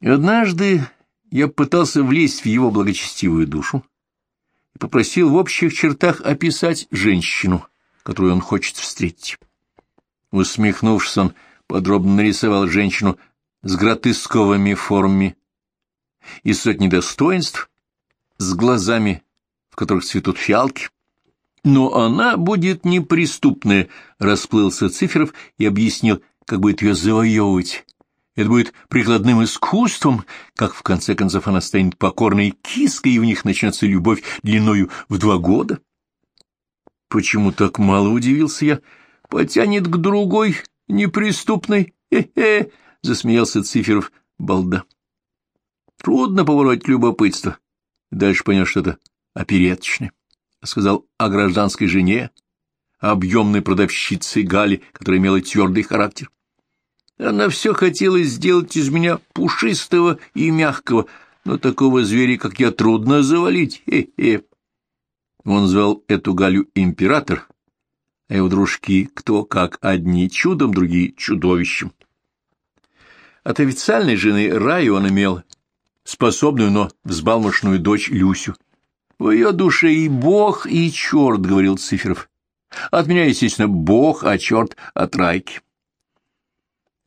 Однажды я пытался влезть в его благочестивую душу и попросил в общих чертах описать женщину, которую он хочет встретить. Усмехнувшись, он подробно нарисовал женщину с гротесковыми формами и сотни достоинств, с глазами, в которых цветут фиалки. Но она будет неприступная, расплылся Циферов и объяснил, как будет ее завоевывать. Это будет прикладным искусством, как в конце концов она станет покорной киской, и у них начнется любовь длиною в два года. Почему так мало удивился я? Потянет к другой, неприступной. Хе-хе, засмеялся Циферов, балда. Трудно поворотить любопытство. Дальше понял, что это опереточное. Сказал о гражданской жене, объемной продавщице Гали, которая имела твердый характер. Она все хотела сделать из меня пушистого и мягкого, но такого зверя, как я, трудно завалить. Хе-хе. Он звал эту Галю император, а его дружки кто как, одни чудом, другие чудовищем. От официальной жены Раю он имел способную, но взбалмошную дочь Люсю. В ее душе и бог, и черт, — говорил Циферов. От меня, естественно, бог, а черт от Райки.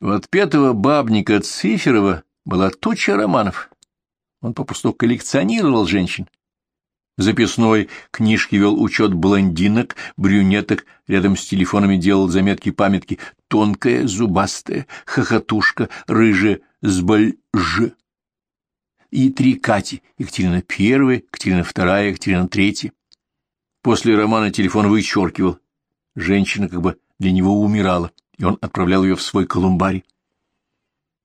У отпетого бабника Циферова была туча романов. Он попросту коллекционировал женщин. В записной книжке вел учет блондинок, брюнеток, рядом с телефонами делал заметки-памятки «тонкая, зубастая, хохотушка, рыжая, сбольж». И три Кати, Екатерина первая, Екатерина вторая, Екатерина третья. После романа телефон вычеркивал. Женщина как бы для него умирала и он отправлял ее в свой колумбарий.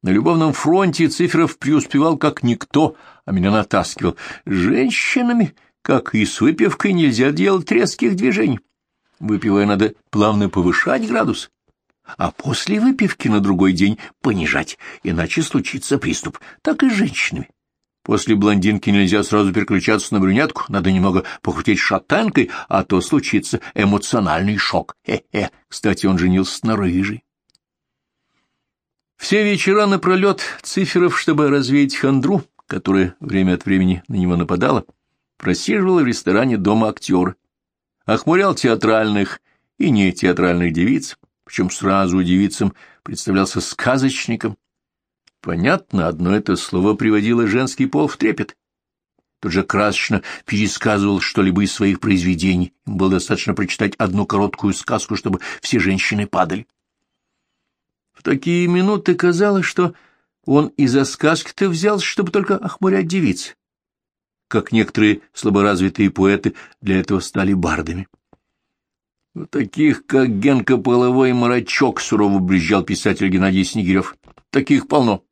На любовном фронте Циферов преуспевал как никто, а меня натаскивал. Женщинами, как и с выпивкой, нельзя делать резких движений. Выпивая, надо плавно повышать градус, а после выпивки на другой день понижать, иначе случится приступ. Так и с женщинами. После блондинки нельзя сразу переключаться на брюнетку, надо немного похрутеть шатенкой, а то случится эмоциональный шок. Хе-хе, кстати, он женился на рыжей. Все вечера напролет Циферов, чтобы развеять хандру, которая время от времени на него нападала, просиживал в ресторане дома актера, охмурял театральных и не театральных девиц, причем сразу девицам представлялся сказочником, Понятно, одно это слово приводило женский пол в трепет. Тут же красочно пересказывал что-либо из своих произведений. Было достаточно прочитать одну короткую сказку, чтобы все женщины падали. В такие минуты казалось, что он из-за сказки-то взялся, чтобы только охмурять девиц. Как некоторые слаборазвитые поэты для этого стали бардами. — Таких, как Генка Половой Марачок, — сурово брюзжал писатель Геннадий Снегирев. — Таких полно.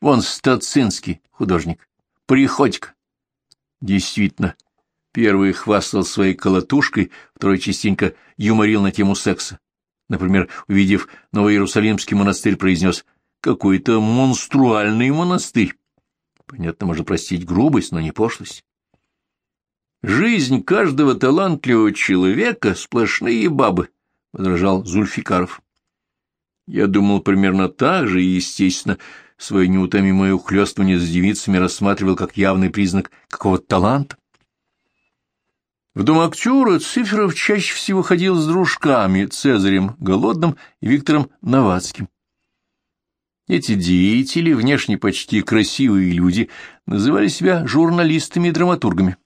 Вон Стацинский художник, Приходько. Действительно, первый хвастал своей колотушкой, второй частенько юморил на тему секса. Например, увидев Новоиерусалимский монастырь, произнес «какой-то монструальный монастырь». Понятно, можно простить грубость, но не пошлость. «Жизнь каждого талантливого человека — сплошные бабы», — возражал Зульфикаров. Я думал примерно так же, и, естественно, свое неутомимое ухлёстывание с девицами рассматривал как явный признак какого-то таланта. В дом актера Циферов чаще всего ходил с дружками Цезарем Голодным и Виктором Новацким. Эти деятели, внешне почти красивые люди, называли себя журналистами и драматургами,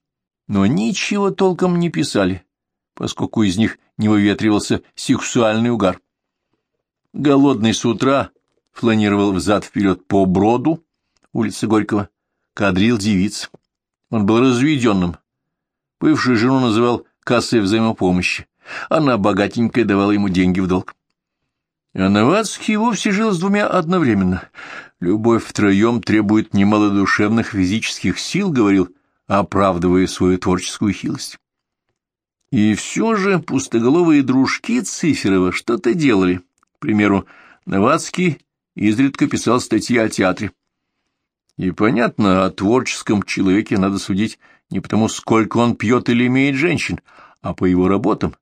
но ничего толком не писали, поскольку из них не выветривался сексуальный угар. Голодный с утра фланировал взад-вперед по броду улицы Горького, кадрил девиц. Он был разведенным. Бывшую жену называл кассой взаимопомощи. Она богатенькая давала ему деньги в долг. А Новацкий вовсе жил с двумя одновременно. Любовь втроем требует немало душевных физических сил, говорил, оправдывая свою творческую хилость. И все же пустоголовые дружки Циферова что-то делали. К примеру, Новацкий изредка писал статьи о театре. И понятно, о творческом человеке надо судить не потому, сколько он пьет или имеет женщин, а по его работам.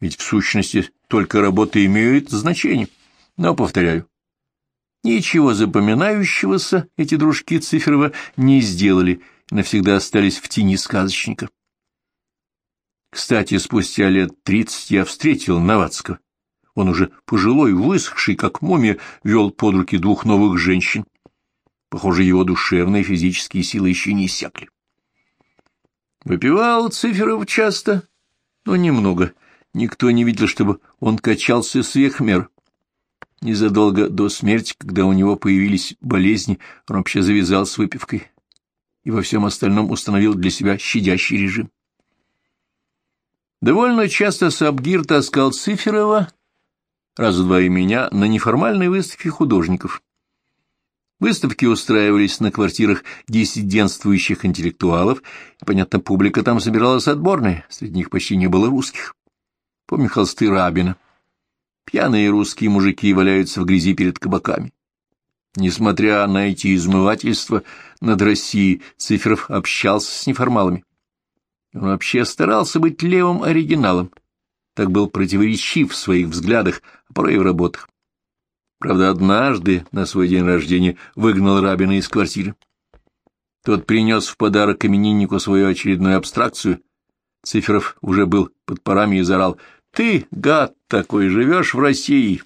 Ведь в сущности только работы имеют значение. Но, повторяю, Ничего запоминающегося эти дружки Циферова не сделали навсегда остались в тени сказочника. Кстати, спустя лет тридцать я встретил Новацкого. Он уже пожилой, высохший, как мумия, вел под руки двух новых женщин. Похоже, его душевные и физические силы еще не иссякли. Выпивал Циферов часто, но немного. Никто не видел, чтобы он качался сверх мер. Незадолго до смерти, когда у него появились болезни, он вообще завязал с выпивкой и во всем остальном установил для себя щадящий режим. Довольно часто Сабгир таскал Циферова, раза два и меня, на неформальные выставки художников. Выставки устраивались на квартирах диссидентствующих интеллектуалов, и, понятно, публика там собиралась отборная, среди них почти не было русских. Помню холсты Рабина. Пьяные русские мужики валяются в грязи перед кабаками. Несмотря на эти измывательства над Россией, Циферов общался с неформалами. Он вообще старался быть левым оригиналом, так был противоречив в своих взглядах, а порой и в работах. Правда, однажды на свой день рождения выгнал Рабина из квартиры. Тот принес в подарок имениннику свою очередную абстракцию. Циферов уже был под парами и зарал. «Ты, гад такой, живешь в России,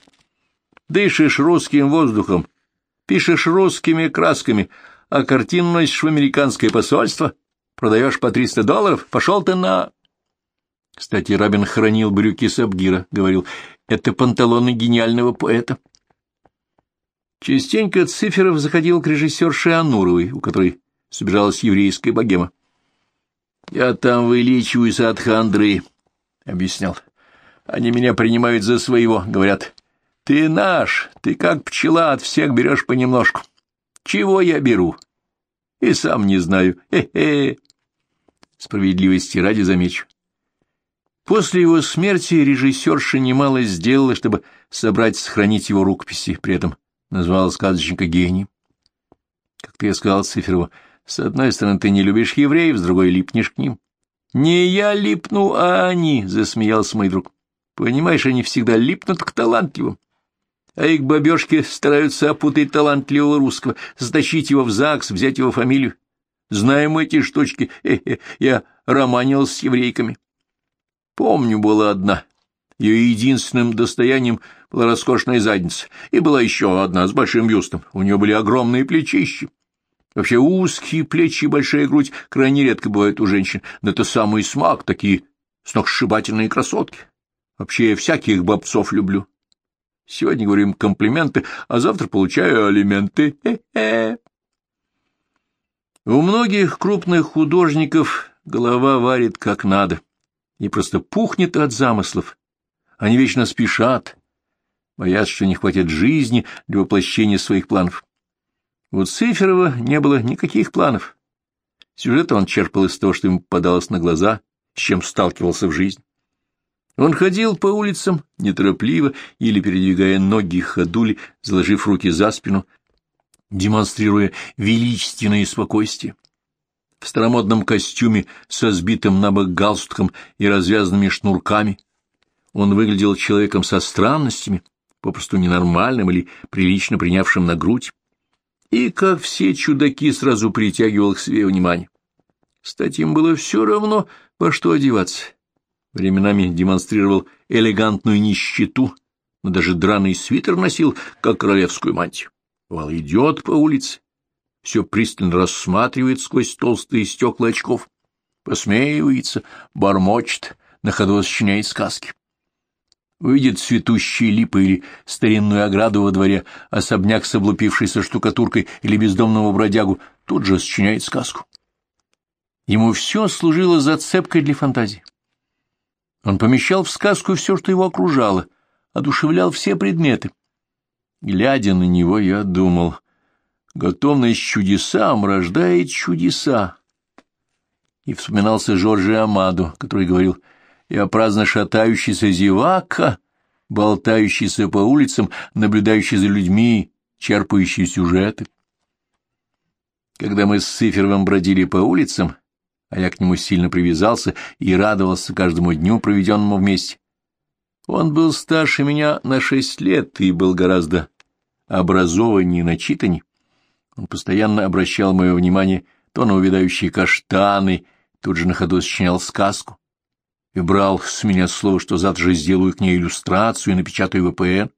дышишь русским воздухом, пишешь русскими красками, а картину носишь в американское посольство, продаешь по триста долларов, пошел ты на...» Кстати, Рабин хранил брюки Сабгира, говорил, «Это панталоны гениального поэта». Частенько Циферов заходил к режиссерше Ануровой, у которой собиралась еврейская богема. «Я там вылечиваюсь от хандры», — объяснял. «Они меня принимают за своего, говорят. Ты наш, ты как пчела, от всех берешь понемножку. Чего я беру? И сам не знаю. Хе-хе». Справедливости ради замечу. После его смерти режиссерша немало сделала, чтобы собрать и сохранить его рукописи, при этом назвал сказочника гением. Как-то я сказал Циферову, с одной стороны, ты не любишь евреев, с другой липнешь к ним. Не я липну, а они, — засмеялся мой друг. Понимаешь, они всегда липнут к талантливым. А их бабешки стараются опутать талантливого русского, затащить его в ЗАГС, взять его фамилию. Знаем эти штучки. Э -э, я романил с еврейками. Помню, была одна. Ее единственным достоянием была роскошная задница, и была еще одна с большим бюстом. У нее были огромные плечищи. Вообще узкие плечи и большая грудь крайне редко бывают у женщин, но это самый смак, такие сногсшибательные красотки. Вообще я всяких бобцов люблю. Сегодня говорим комплименты, а завтра получаю алименты. Хе-хе. У многих крупных художников голова варит как надо и просто пухнет от замыслов. Они вечно спешат, боятся, что не хватит жизни для воплощения своих планов. У Циферова не было никаких планов. Сюжет он черпал из того, что ему попадалось на глаза, с чем сталкивался в жизни. Он ходил по улицам неторопливо или передвигая ноги ходули, заложив руки за спину, демонстрируя величественное спокойствие в старомодном костюме со сбитым на галстуком и развязанными шнурками. Он выглядел человеком со странностями, попросту ненормальным или прилично принявшим на грудь, и, как все чудаки, сразу притягивал к себе внимание. Кстати, им было все равно, во что одеваться. Временами демонстрировал элегантную нищету, но даже драный свитер носил, как королевскую мантию. Бывало, идет по улице, все пристально рассматривает сквозь толстые стекла очков, посмеивается, бормочет, на ходу сочиняет сказки. Увидит цветущие липы или старинную ограду во дворе, особняк с облупившейся штукатуркой или бездомного бродягу, тут же сочиняет сказку. Ему все служило зацепкой для фантазии. Он помещал в сказку все, что его окружало, одушевлял все предметы. Глядя на него, я думал, Готовность чудесам рождает чудеса. И вспоминался Жоржи Амаду, который говорил, «Я праздно шатающийся зевака, болтающийся по улицам, наблюдающий за людьми, черпающий сюжеты». Когда мы с Циферовым бродили по улицам, а я к нему сильно привязался и радовался каждому дню, проведенному вместе, он был старше меня на шесть лет и был гораздо образованнее и начитаннее, он постоянно обращал мое внимание то на увядающие каштаны, тут же на ходу сочинял сказку, и брал с меня слово, что завтра же сделаю к ней иллюстрацию и напечатаю ВПН,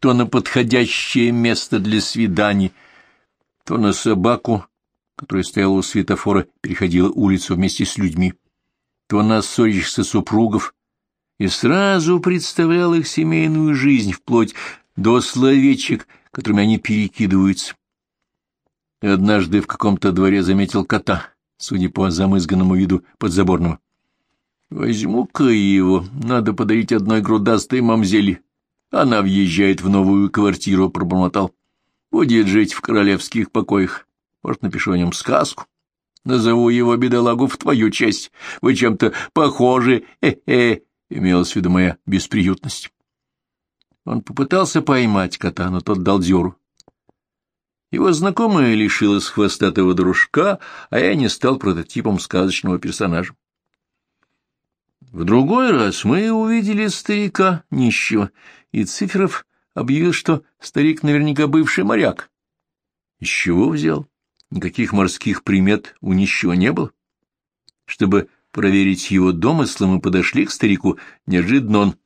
то на подходящее место для свиданий, то на собаку, которая стояла у светофора, переходила улицу вместе с людьми, то на ссорящихся супругов, и сразу представлял их семейную жизнь вплоть до словечек, которыми они перекидываются. Однажды в каком-то дворе заметил кота, судя по замызганному виду подзаборного. Возьму-ка его, надо подарить одной грудастой мамзели. Она въезжает в новую квартиру, пробормотал. Будет жить в королевских покоях. Может, напишу о нем сказку. Назову его бедолагу в твою честь. Вы чем-то похожи. Э-э, имелась в виду моя бесприютность. Он попытался поймать кота, но тот дал дёру. Его знакомая лишилась хвостатого дружка, а я не стал прототипом сказочного персонажа. В другой раз мы увидели старика нищего, и Циферов объявил, что старик наверняка бывший моряк. Из чего взял? Никаких морских примет у нищего не было. Чтобы проверить его домыслы, мы подошли к старику. Неожиданно он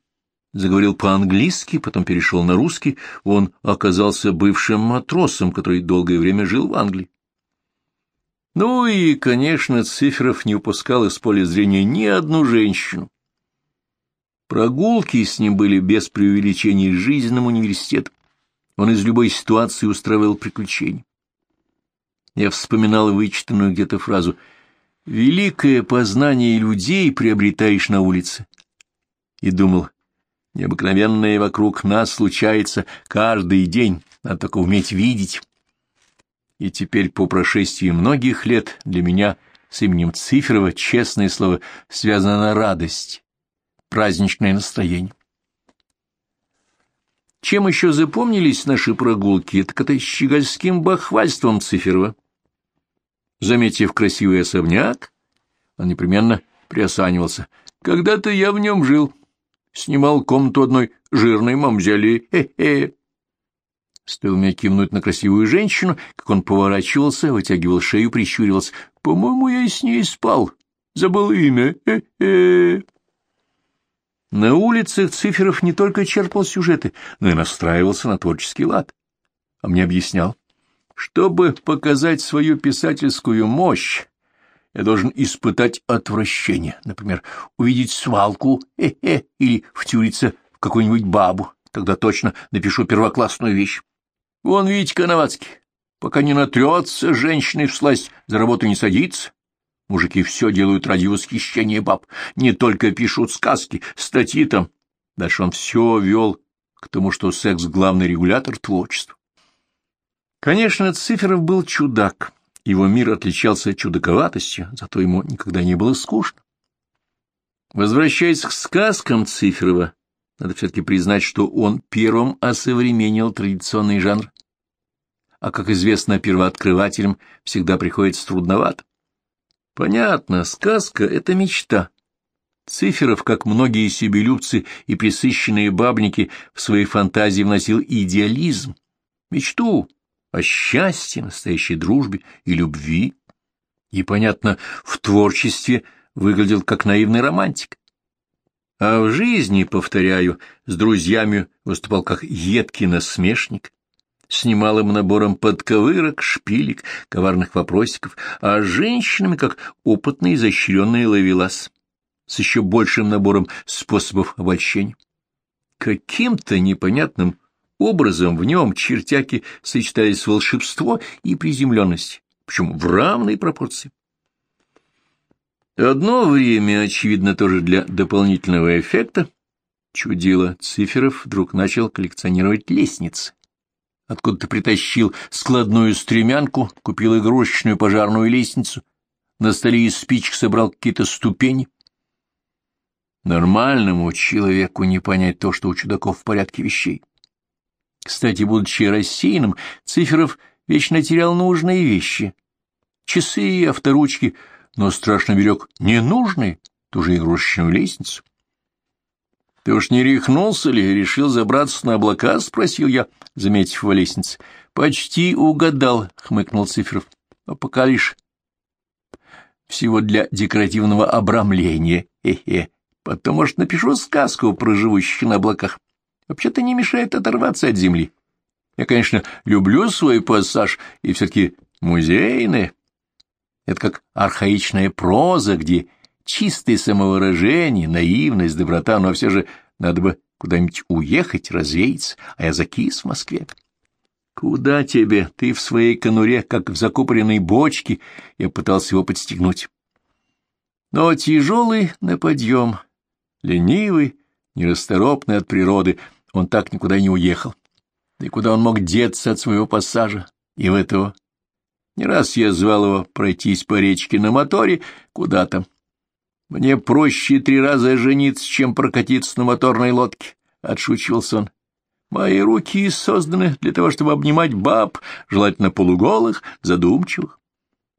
заговорил по-английски, потом перешел на русский. Он оказался бывшим матросом, который долгое время жил в Англии. Ну и, конечно, Циферов не упускал из поля зрения ни одну женщину. Прогулки с ним были без преувеличений жизненным университетом. Он из любой ситуации устраивал приключения. Я вспоминал вычитанную где-то фразу «Великое познание людей приобретаешь на улице». И думал, необыкновенное вокруг нас случается каждый день, надо только уметь видеть и теперь по прошествии многих лет для меня с именем Циферова, честное слово, связана радость, праздничное настроение. Чем еще запомнились наши прогулки, так это щегольским бахвальством Циферова. Заметив красивый особняк, он непременно приосанивался. Когда-то я в нем жил, снимал комнату одной жирной мамзели, хе-хе. Стоило мне кивнуть на красивую женщину, как он поворачивался, вытягивал шею, прищуривался. «По-моему, я с ней спал. Забыл имя. -э. На улицах Циферов не только черпал сюжеты, но и настраивался на творческий лад. А мне объяснял, чтобы показать свою писательскую мощь, я должен испытать отвращение, например, увидеть свалку э-э, или втюриться в какую-нибудь бабу. Тогда точно напишу первоклассную вещь. Вон Витька Новацкий, пока не натрется женщиной в сласть, за работу не садится. Мужики все делают ради восхищения баб, не только пишут сказки, статьи там. Дальше он все вел к тому, что секс — главный регулятор творчества. Конечно, Циферов был чудак, его мир отличался чудаковатостью, зато ему никогда не было скучно. Возвращаясь к сказкам Циферова, надо все-таки признать, что он первым осовременил традиционный жанр. А, как известно, первооткрывателям всегда приходится трудновато. Понятно, сказка — это мечта. Циферов, как многие себелюбцы и присыщенные бабники, в своей фантазии вносил идеализм, мечту о счастье, настоящей дружбе и любви. И, понятно, в творчестве выглядел как наивный романтик. А в жизни, повторяю, с друзьями выступал как едкий насмешник, с немалым набором подковырок, шпилек, коварных вопросиков, а с женщинами как опытный изощренный ловелас, с еще большим набором способов обольщения. Каким-то непонятным образом в нем чертяки сочетались волшебство и приземленность, причем в равной пропорции. Одно время, очевидно, тоже для дополнительного эффекта, чудило Циферов вдруг начал коллекционировать лестницы. Откуда-то притащил складную стремянку, купил игрушечную пожарную лестницу, на столе из спичек собрал какие-то ступени. Нормальному человеку не понять то, что у чудаков в порядке вещей. Кстати, будучи рассеянным, Циферов вечно терял нужные вещи. Часы и авторучки — но страшно берег ненужный, ту же игрушечную лестницу. — Ты уж не рехнулся ли, решил забраться на облака? — спросил я, заметив его лестнице. — Почти угадал, — хмыкнул Цифров. — А пока лишь всего для декоративного обрамления. Хе-хе. Потом, может, напишу сказку про живущих на облаках. Вообще-то не мешает оторваться от земли. Я, конечно, люблю свой пассаж, и все-таки музейный. Это как архаичная проза, где чистое самовыражение, наивность, доброта, но все же надо бы куда-нибудь уехать, развеяться, а я закис в Москве. Куда тебе? Ты в своей конуре, как в закупоренной бочке. Я пытался его подстегнуть. Но тяжелый на подъем, ленивый, нерасторопный от природы, он так никуда не уехал. Да и куда он мог деться от своего пассажа? И в этого. Не раз я звал его пройтись по речке на моторе, куда там. Мне проще три раза жениться, чем прокатиться на моторной лодке, — отшучивался он. Мои руки созданы для того, чтобы обнимать баб, желательно полуголых, задумчивых.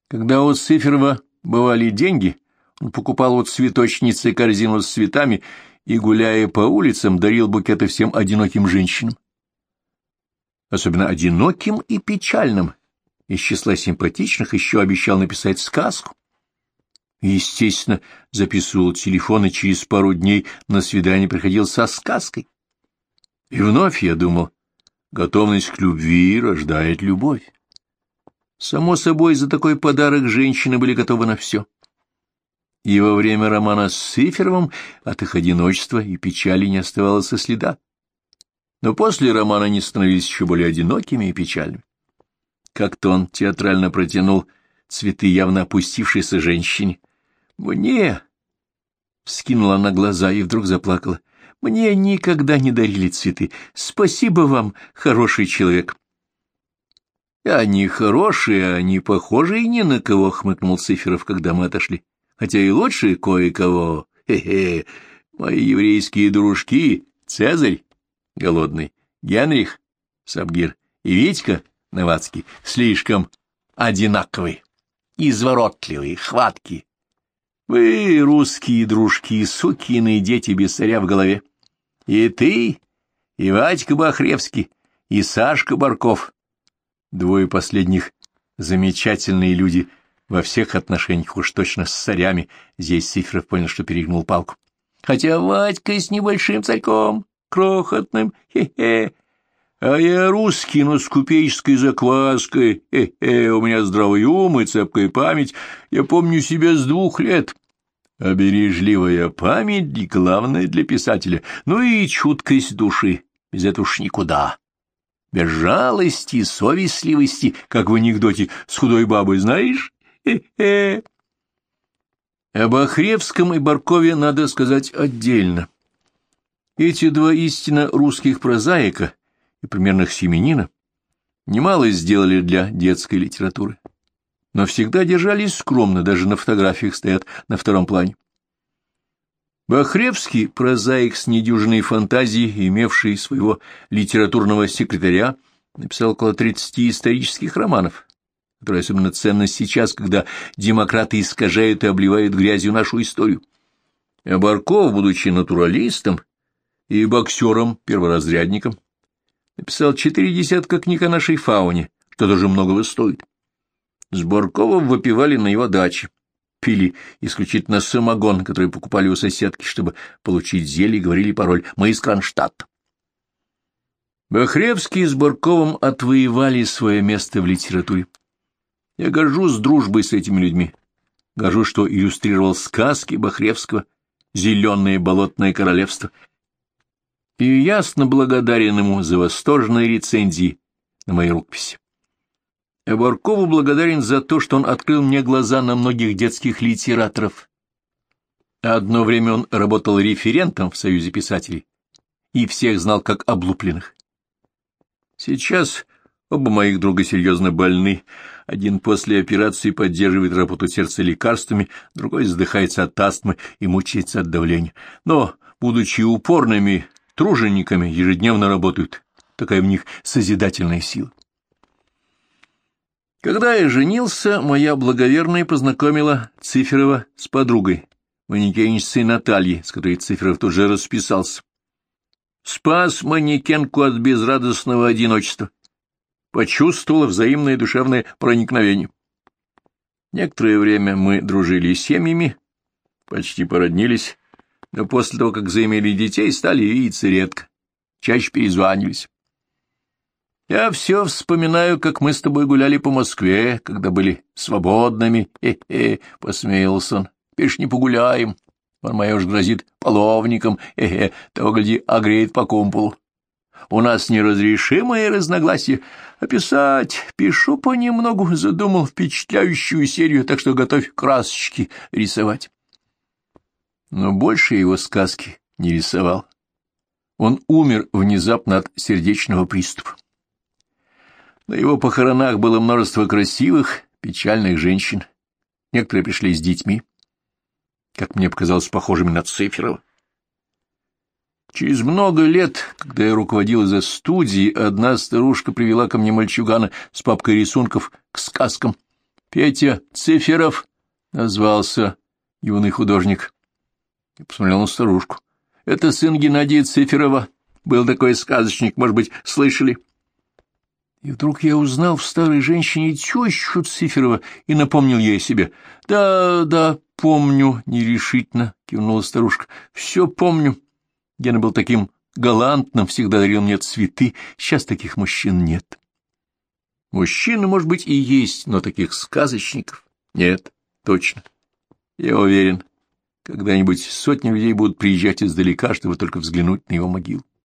Когда у Циферова бывали деньги, он покупал у цветочницы корзину с цветами и, гуляя по улицам, дарил букеты всем одиноким женщинам. Особенно одиноким и печальным. Из числа симпатичных еще обещал написать сказку. Естественно, записывал телефон и через пару дней на свидание приходил со сказкой. И вновь я думал, готовность к любви рождает любовь. Само собой, за такой подарок женщины были готовы на все. И во время романа с Циферовым от их одиночества и печали не оставалось и следа. Но после романа они становились еще более одинокими и печальными. Как-то он театрально протянул цветы явно опустившейся женщине. «Мне!» — вскинула она глаза и вдруг заплакала. Мне никогда не дарили цветы. Спасибо вам, хороший человек. — Они хорошие, они похожие ни на кого, — хмыкнул Циферов, когда мы отошли. — Хотя и лучше кое-кого. Хе-хе. Мои еврейские дружки, Цезарь, голодный, Генрих, Сабгир и Витька, Новацкий, слишком одинаковые, изворотливые, хваткие. Вы, русские дружки, сукины дети без царя в голове. И ты, и Вадька Бахревский, и Сашка Барков. Двое последних замечательные люди во всех отношениях, уж точно с царями. Здесь Сиферов понял, что перегнул палку. Хотя Вадька с небольшим царьком, крохотным, хе-хе. А я русский, но с купеческой закваской. Хе-хе, у меня здравый ум и цепкая память. Я помню себя с двух лет. А бережливая память — главное для писателя, ну и чуткость души, без этого уж никуда. Без жалости, и совестливости, как в анекдоте с худой бабой, знаешь? Хе-хе. Об Охревском и Баркове надо сказать отдельно. Эти два истинно русских прозаика и примерных семенина немало сделали для детской литературы но всегда держались скромно, даже на фотографиях стоят на втором плане. Бахревский, прозаик с недюжиной фантазией, имевший своего литературного секретаря, написал около 30 исторических романов, которые особенно ценны сейчас, когда демократы искажают и обливают грязью нашу историю. А Барков, будучи натуралистом и боксером-перворазрядником, написал четыре десятка книг о нашей фауне, что тоже многого стоит. С Барковым выпивали на его даче. Пили исключительно самогон, который покупали у соседки, чтобы получить зелье, и говорили пароль «Мы из Кронштадта». Бахревский с Барковым отвоевали свое место в литературе. Я горжусь дружбой с этими людьми. Горжусь, что иллюстрировал сказки Бахревского «Зеленое болотное королевство». И ясно благодарен ему за восторженные рецензии на мои рукописи. Баркову благодарен за то, что он открыл мне глаза на многих детских литераторов. Одно время он работал референтом в Союзе писателей и всех знал как облупленных. Сейчас оба моих друга серьезно больны. Один после операции поддерживает работу сердца лекарствами, другой задыхается от астмы и мучается от давления. Но, будучи упорными тружениками, ежедневно работают. Такая в них созидательная сила. Когда я женился, моя благоверная познакомила Циферова с подругой, манекенщицей Натальей, с которой Циферов тут же расписался. спас манекенку от безрадостного одиночества, почувствовала взаимное душевное проникновение. Некоторое время мы дружили с семьями, почти породнились, но после того, как заимели детей, стали видеться редко, чаще перезванивались. Я все вспоминаю, как мы с тобой гуляли по Москве, когда были свободными. Хе-хе, — посмеялся он. Пишь, не погуляем. Он моя уж грозит половником. Хе-хе, того, гляди, огреет по кумполу. У нас неразрешимое разногласие. Описать пишу понемногу, задумал впечатляющую серию, так что готовь красочки рисовать. Но больше его сказки не рисовал. Он умер внезапно от сердечного приступа. На его похоронах было множество красивых, печальных женщин. Некоторые пришли с детьми, как мне показалось, похожими на Циферова. Через много лет, когда я руководил за студией, одна старушка привела ко мне мальчугана с папкой рисунков к сказкам. Петя Циферов назвался юный художник. Я посмотрел на старушку. Это сын Геннадия Циферова. Был такой сказочник, может быть, слышали? — и вдруг я узнал в старой женщине тещу Циферова и напомнил ей о себе. — Да, да, помню, — нерешительно кивнула старушка. — Все помню. Гена был таким галантным, всегда дарил мне цветы. Сейчас таких мужчин нет. Мужчины, может быть, и есть, но таких сказочников нет, точно. Я уверен, когда-нибудь сотни людей будут приезжать издалека, чтобы только взглянуть на его могилу.